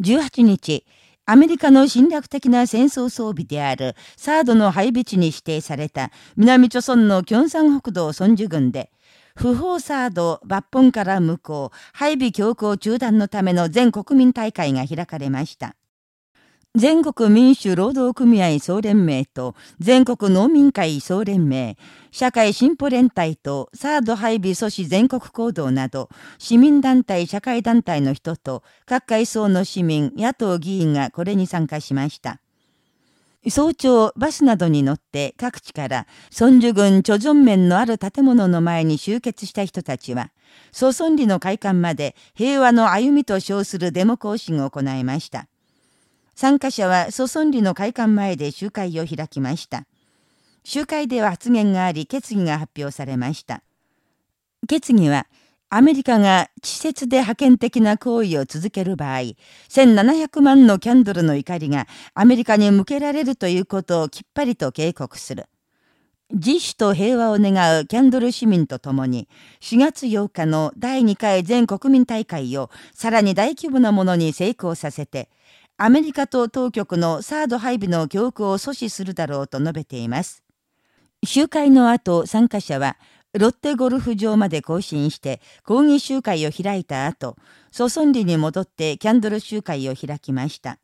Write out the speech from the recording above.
18日、アメリカの侵略的な戦争装備であるサードの配備地に指定された南朝村のキョンサン北道孫樹郡で、不法サード抜本から無効配備強行中断のための全国民大会が開かれました。全国民主労働組合総連盟と全国農民会総連盟、社会進歩連帯とサード配備阻止全国行動など、市民団体、社会団体の人と各階層の市民、野党議員がこれに参加しました。早朝、バスなどに乗って各地から、孫樹郡貯村面のある建物の前に集結した人たちは、祖孫里の会館まで平和の歩みと称するデモ行進を行いました。参加者は祖孫里の会館前で集会を開きました。集会では発言があり、決議が発表されました。決議は、アメリカが稚拙で覇権的な行為を続ける場合、1700万のキャンドルの怒りがアメリカに向けられるということをきっぱりと警告する。自主と平和を願うキャンドル市民と共に、4月8日の第2回全国民大会をさらに大規模なものに成功させて、アメリカと当局のサード配備の教育を阻止するだろうと述べています。集会の後、参加者は、ロッテゴルフ場まで行進して抗議集会を開いた後、ソソンリに戻ってキャンドル集会を開きました。